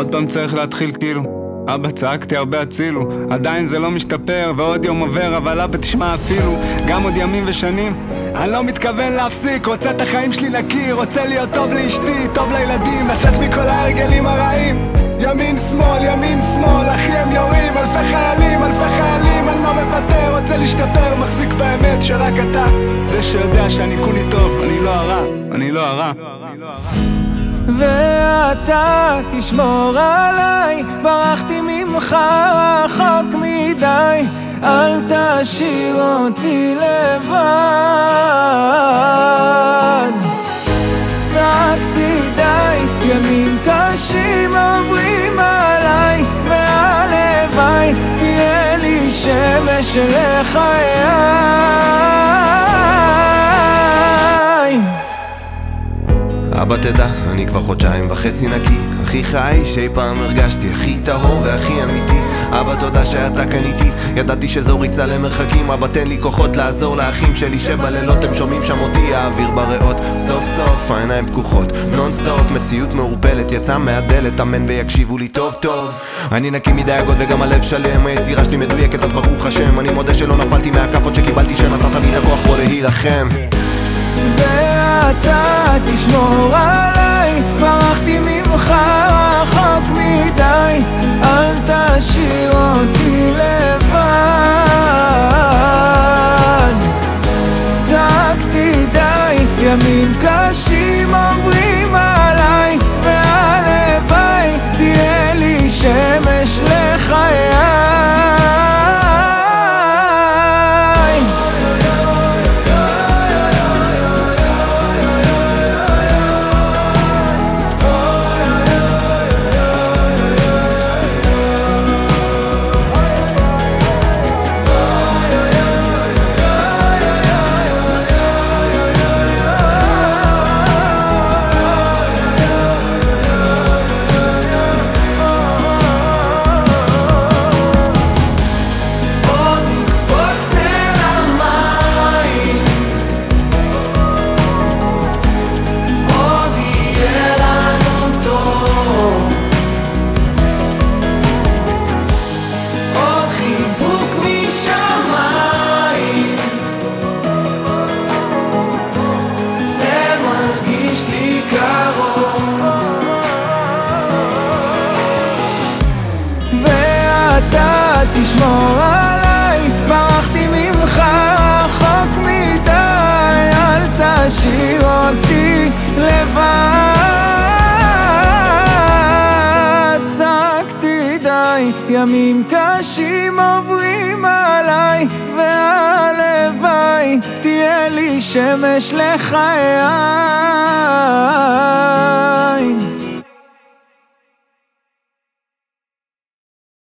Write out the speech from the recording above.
עוד פעם צריך להתחיל כאילו. אבא צעקתי הרבה הצילו. עדיין זה לא משתפר ועוד יום עובר אבל אבא תשמע אפילו. גם עוד ימים ושנים. אני לא מתכוון להפסיק רוצה את החיים שלי נקי רוצה להיות טוב לאשתי טוב לילדים לצאת מכל ההרגלים הרעים. ימין שמאל ימין שמאל אחי הם יורים אלפי חיילים אלפי חיילים אני לא מוותר רוצה להשתפר מחזיק באמת שרק אתה. זה שיודע שאני כולי טוב אני לא הרע אני לא הרע ואתה תשמור עליי, ברחתי ממך רחוק מדי, אל תשאיר אותי לבד. צעקתי די, ימים קשים עוברים עליי, והלוואי תהיה לי שמש לחיי. אבא תדע, אני כבר חודשיים וחצי נקי. הכי חי שאי פעם הרגשתי, הכי טהור והכי אמיתי. אבא תודה שאתה כאן איתי, ידעתי שזו ריצה למרחקים. אבא תן לי כוחות לעזור לאחים שלי שבלילות הם שומעים שם אותי האוויר בריאות. סוף סוף העיניים פקוחות, נונסטופ מציאות מעורפלת. יצא מהדלת, אמן ויקשיבו לי טוב טוב. אני נקי מדאגות וגם הלב שלם. היצירה שלי מדויקת אז ברוך השם. אני מודה שלא נפלתי מהכאפות שקיבלתי שנתת לי את הכוח פה להילחם. ואתה תשמור עליי, ברחתי ממך תשמור עליי, ברחתי ממך רחוק מדי, אל תשאיר אותי לבד. צעקתי די, ימים קשים עוברים עליי, והלוואי תהיה לי שמש לחיי.